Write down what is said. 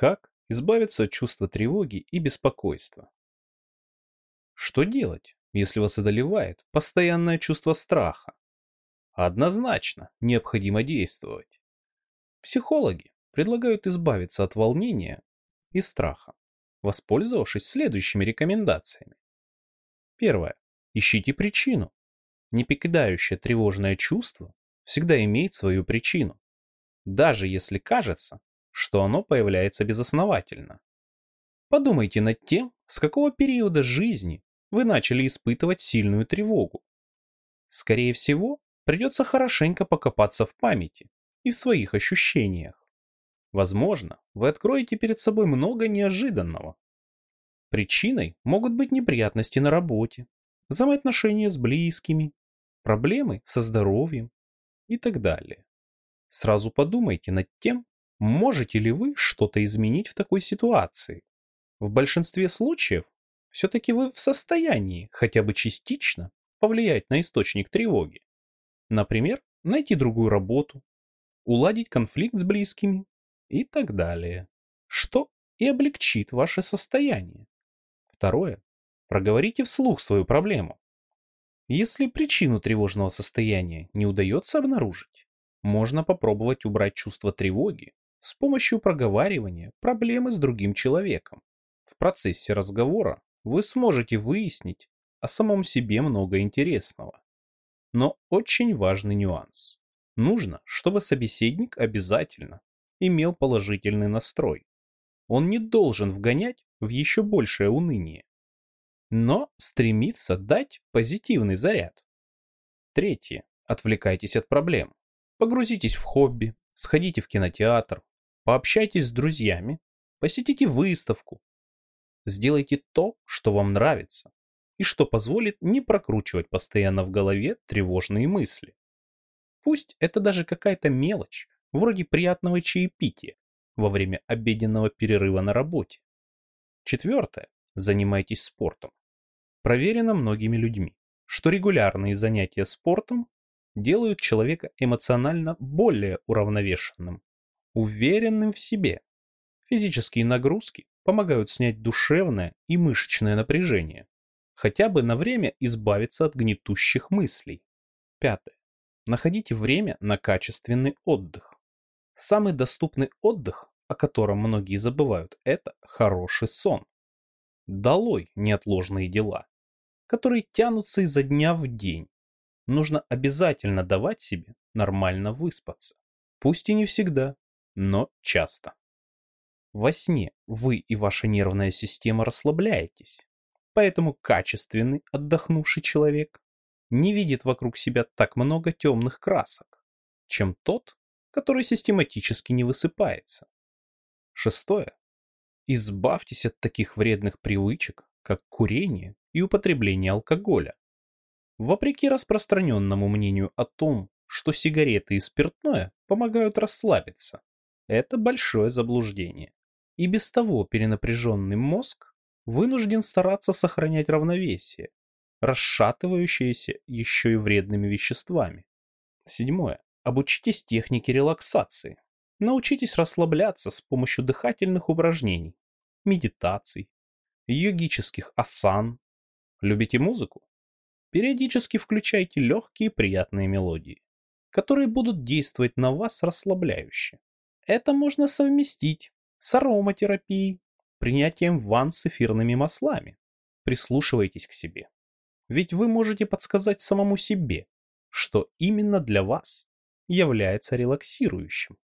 Как избавиться от чувства тревоги и беспокойства? Что делать, если вас одолевает постоянное чувство страха? Однозначно необходимо действовать. Психологи предлагают избавиться от волнения и страха, воспользовавшись следующими рекомендациями. Первое. Ищите причину. Непокидающее тревожное чувство всегда имеет свою причину, даже если кажется, что оно появляется безосновательно. Подумайте над тем, с какого периода жизни вы начали испытывать сильную тревогу. Скорее всего, придется хорошенько покопаться в памяти и в своих ощущениях. Возможно, вы откроете перед собой много неожиданного. Причиной могут быть неприятности на работе, взаимоотношения с близкими, проблемы со здоровьем и так далее. Сразу подумайте над тем, можете ли вы что-то изменить в такой ситуации. В большинстве случаев все-таки вы в состоянии хотя бы частично повлиять на источник тревоги. Например, найти другую работу, уладить конфликт с близкими и так далее. Что и облегчит ваше состояние. Второе. Проговорите вслух свою проблему. Если причину тревожного состояния не удается обнаружить, можно попробовать убрать чувство тревоги с помощью проговаривания проблемы с другим человеком. В процессе разговора вы сможете выяснить о самом себе много интересного. Но очень важный нюанс. Нужно, чтобы собеседник обязательно имел положительный настрой. Он не должен вгонять в еще большее уныние но стремится дать позитивный заряд. Третье. Отвлекайтесь от проблем. Погрузитесь в хобби, сходите в кинотеатр, пообщайтесь с друзьями, посетите выставку. Сделайте то, что вам нравится, и что позволит не прокручивать постоянно в голове тревожные мысли. Пусть это даже какая-то мелочь, вроде приятного чаепития во время обеденного перерыва на работе. Четвертое. Занимайтесь спортом. Проверено многими людьми, что регулярные занятия спортом делают человека эмоционально более уравновешенным, уверенным в себе. Физические нагрузки помогают снять душевное и мышечное напряжение, хотя бы на время избавиться от гнетущих мыслей. Пятое. Находите время на качественный отдых. Самый доступный отдых, о котором многие забывают, это хороший сон. Долой неотложные дела которые тянутся изо дня в день. Нужно обязательно давать себе нормально выспаться. Пусть и не всегда, но часто. Во сне вы и ваша нервная система расслабляетесь, поэтому качественный отдохнувший человек не видит вокруг себя так много темных красок, чем тот, который систематически не высыпается. Шестое. Избавьтесь от таких вредных привычек, как курение и употребление алкоголя. Вопреки распространенному мнению о том, что сигареты и спиртное помогают расслабиться, это большое заблуждение. И без того перенапряженный мозг вынужден стараться сохранять равновесие, расшатывающееся еще и вредными веществами. Седьмое. Обучитесь технике релаксации. Научитесь расслабляться с помощью дыхательных упражнений, медитаций, йогических асан. Любите музыку? Периодически включайте легкие приятные мелодии, которые будут действовать на вас расслабляюще. Это можно совместить с ароматерапией, принятием ванн с эфирными маслами. Прислушивайтесь к себе. Ведь вы можете подсказать самому себе, что именно для вас является релаксирующим.